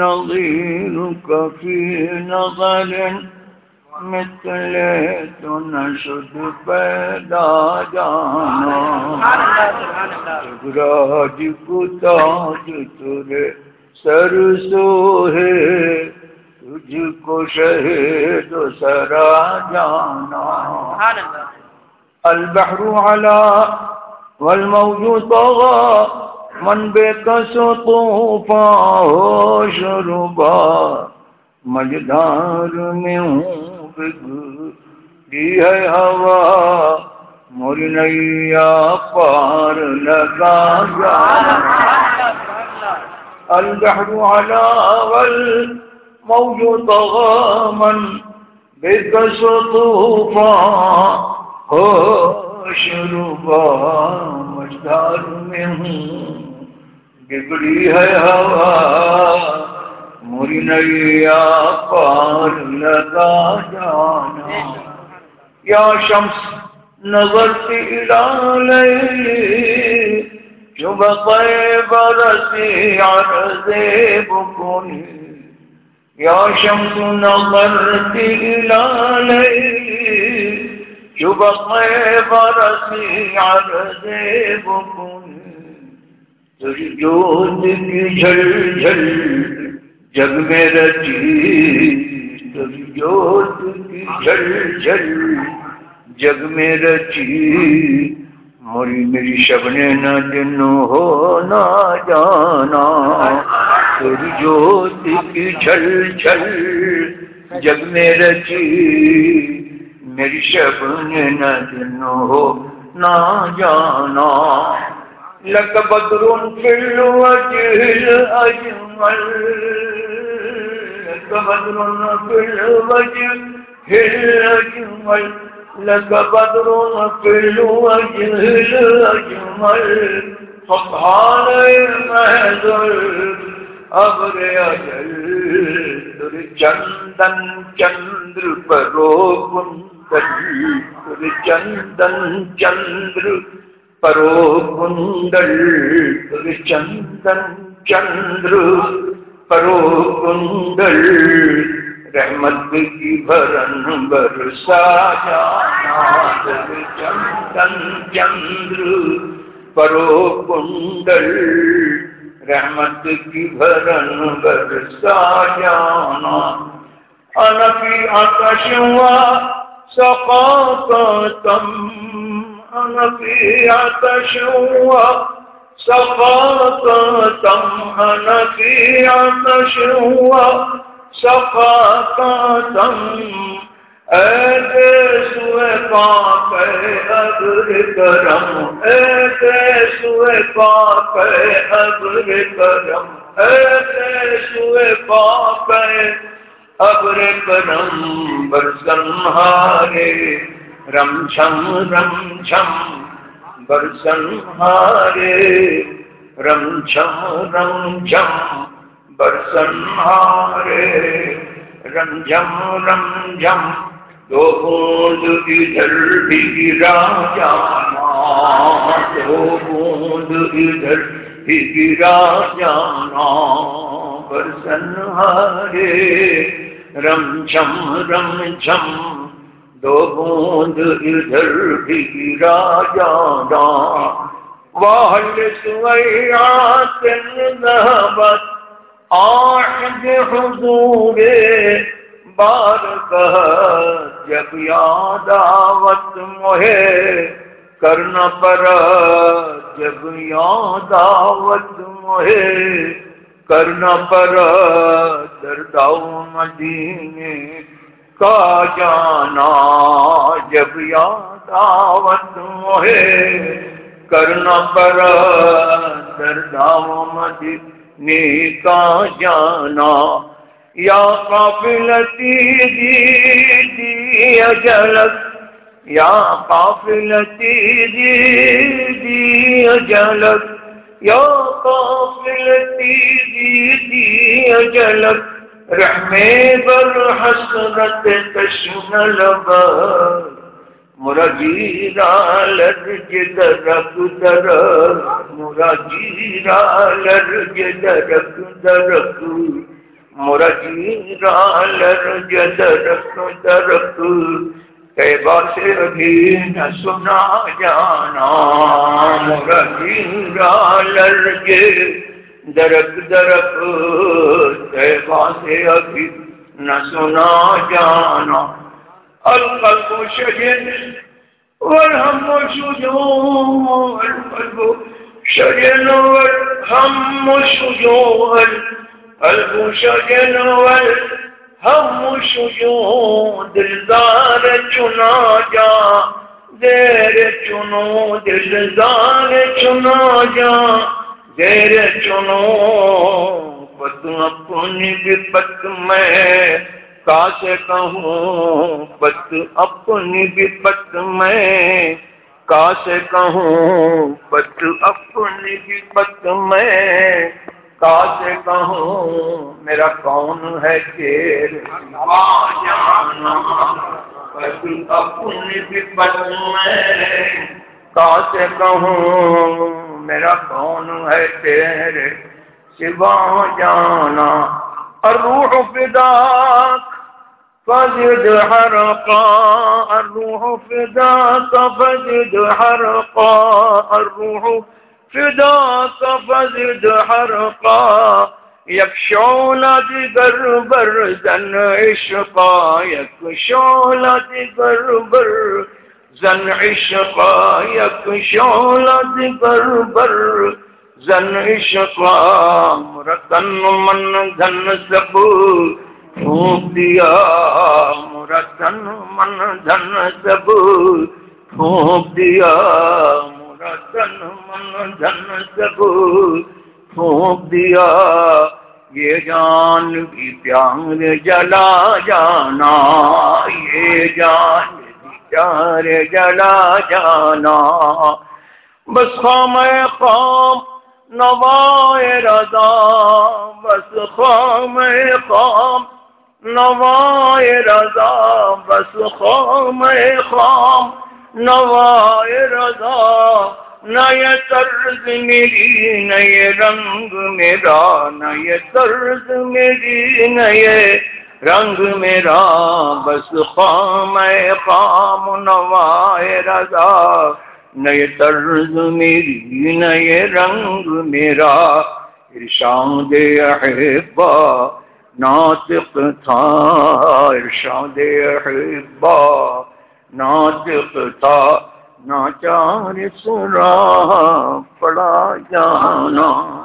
نظيرك في نظر مثل تو نشد پیدا جانا۔ راج کو تاج ترے سر سو ہے تجھ کو شہد سرا جانا۔ البحر على والموج طغى من بے کس بك سطوفا شربا، مجدار میں ہوں دی ہے ہوا مر نیا پار لگا جانا البحر على والموج طغى من بك سطوفا شروبا مجدار میں ہوں۔ بگڑی ہے ہوا مری نیا پار لگا جانا یا شمس نظرتی لالی جو بقے برسی عرض بکنی یا شمس نظرتی لالی شبق برسی عرض بکن. تجھ جوت کی جھل جھل جگ میں رچی جوت کی جھل جھل جگ میں رچی۔ موری میری شب نے نہ دن ہو نہ جانا۔ تجھ جوت کی جھل جھل جگ میں رچی۔ میری شب نے نہ دن ہو نہ جانا۔ لک بدر فی الوجه الاجمل لک بدر فی الوجه الاجمل لك بدر في الوجه الأجمل. سبحان المهدر ابر اجل چندن چندر پرو کنڈل چندن چندر پرو کنڈل چندن چندر پرو کنڈل رحمت کی بھرن برسا جانا چندن چندر پرو کنڈل رحمت کی بھرن برسا جانا انفی آکش ہوا سقاقتم انفی آکش ہوا سقاقتم انفی آکش ہوا سقاقتم اے سوئے پاک ابر کرم اے سوئے پاک ابر کرم اے سوئے پاک ابر کرم برسن ہارے۔ رم چھم رم چھم برسن ہارے رم چھم رم چھم برسن ہارے رم جم رم جم دو بوند ادھر بھی گرا جانا دو بوند ادھر بھی گرا جانا برسن ہارے رم چم رم چم دو بوند ادھر بھی گرا جانا۔ واہل سویات نہبت آہد حضور بار جب یاد آوت مہے کرنا پر، جب یاد آوت مہے کرنا پر۔ درداؤ مدینے کا جانا جب یاد آوت مہے کرنا پر درداؤ مدینے کا جانا۔ یا قافلتی دی دی اجلت، یا قافلتی دی دی اجلت، یا قافلتی دی دی اجلت۔ رحمے بر حسرت تشن لبر مرجیرا لرج درک در مرجیرا لرج درک درک مرجیرا لرج درک درک تیبا سے بھی نہ سنا جانا مرجیرا لرج درک درک تیبا سے ابھی نہ سنا جانا۔ القلب شجن والهم شجوع القلب شجن والهم شجوع القلب شجن والهم شجوع دلدار چنا جا۔ دیر چنو دلدار چنا جا۔ دیر چنو پت اپنی بپت میں۔ کاسے کہوں پت اپنی بھی پت میں۔ کاسے کہوں پت اپنی بھی پت میں۔ کاسے کہوں، میرا کون ہے تیر جانا پت اپنی بھی پت میں۔ کاسے کہوں میرا کون ہے تیرے سوا جانا؟ الروح فداك فزد حرقا الروح فداك فزد حرقا الروح فداك فزد حرقا يكشون دقر برزن عشقا يكشون دقر برزن عشقا يكشون دقر برزن زن عشقا مرتن من دھن سب پھونک دیا مرتن من دھن سب پھونک دیا مرتن من دھن سب پھونک دیا یہ جان بھی پیار جلا جانا، یہ جان بھی پیار جلا جانا۔ بس خام خام نوائے رضا۔ بس خام خام نوائے رضا۔ بس خام خام نوائے رضا۔ نئے طرز میری نئے رنگ میرا۔ نئے طرز میری نئے رنگ میرا بس خام خام نوائے رضا، نئے طرز میری، نئے رنگ میرا۔ ارشاد احبا، ناطق تھا۔ ارشاد احبا، ناطق تھا۔ ناچار سرا پڑا جانا۔